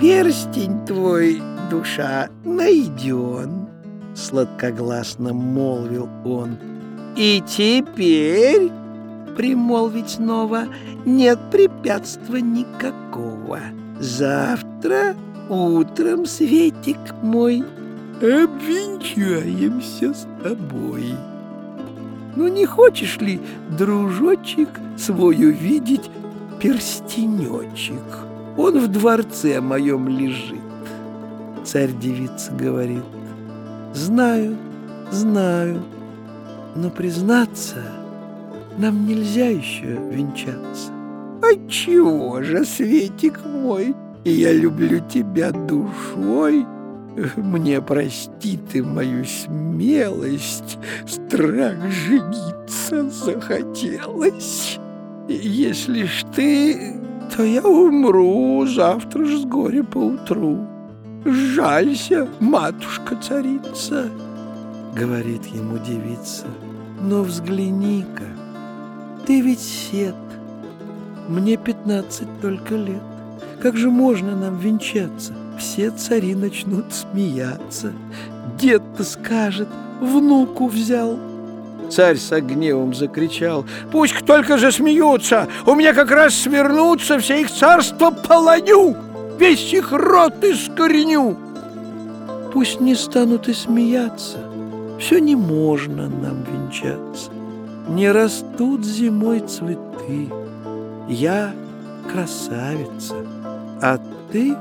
перстень твой, душа, найден, сладкогласно молвил он. И теперь, примолвить снова, нет препятствия никакого. Завтра утром, Светик мой, обвенчаемся с тобой. Ну не хочешь ли, дружочек, свой увидеть перстенечек? Он в дворце моем лежит. Царь-девица говорит, знаю, знаю, но признаться, нам нельзя еще венчаться. Отчего же, Светик мой, я люблю тебя душой, мне прости ты мою смелость, страх жениться захотелось. Если ж ты, то я умру завтра ж с горя поутру. Жалься, матушка-царица, говорит ему девица. Но взгляни-ка, ты ведь сед, мне пятнадцать только лет. Как же можно нам венчаться? все цари начнут смеяться. Дед-то скажет, внуку взял. Царь с гневом закричал, «Пусть только же смеются! У меня как раз свернутся, все их царство полоню! Весь их рот искореню!» Пусть не станут и смеяться, все не можно нам венчаться. Не растут зимой цветы, я красавица, а ты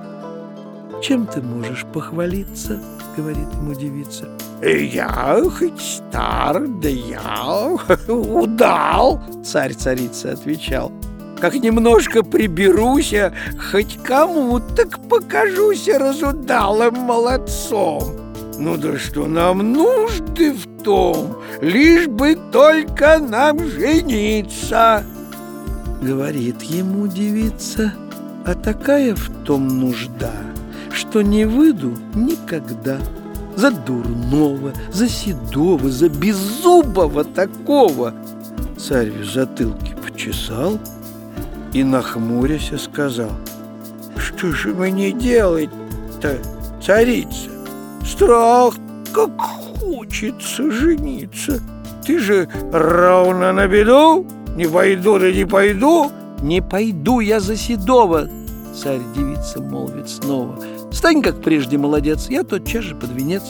чем ты можешь похвалиться? Говорит ему девица. Я хоть стар, да я удал, царь царица отвечал. Как немножко приберусь, хоть кому так покажусь разудалым молодцом. Ну да что нам нужды в том, лишь бы только нам жениться. Говорит ему девица, а такая в том нужда — что не выйду никогда за дурного, за седого, за беззубого такого. Царь в затылке почесал и, нахмурясь, сказал, «Что же мне делать-то, царица? Страх, как хочется жениться. Ты же равно на беду, не пойду да не пойду». «Не пойду я за седого», царь-девица молвит снова, Стань, как прежде, молодец, я тотчас же под венец.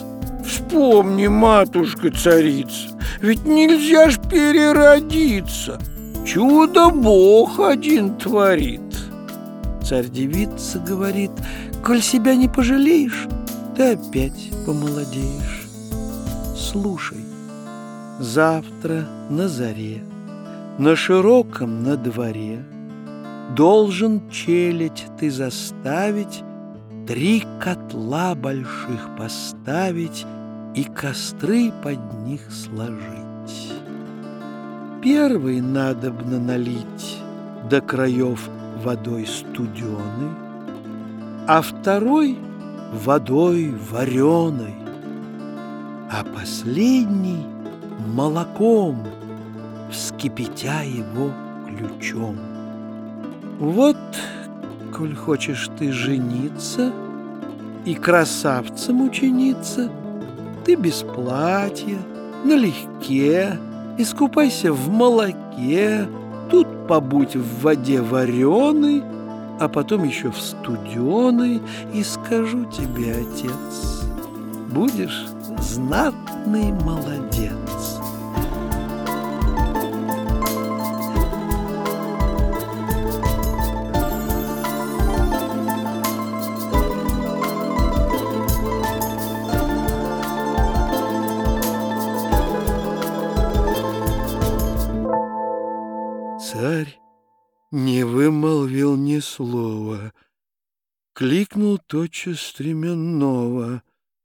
Вспомни, матушка-царица, ведь нельзя ж переродиться. Чудо Бог один творит. Царь-девица говорит, коль себя не пожалеешь, ты опять помолодеешь. Слушай, завтра на заре, на широком на дворе Должен челядь ты заставить Три котла больших поставить И костры под них сложить. Первый надобно налить До краев водой студеной, А второй водой вареной, А последний молоком, Вскипятя его ключом. Вот коль хочешь ты жениться и красавцем учениться, ты без платья, налегке, искупайся в молоке, тут побудь в воде вареной, а потом еще в студеной, и скажу тебе, отец, будешь знатный молодец. Царь не вымолвил ни слова, кликнул тотчас стременного.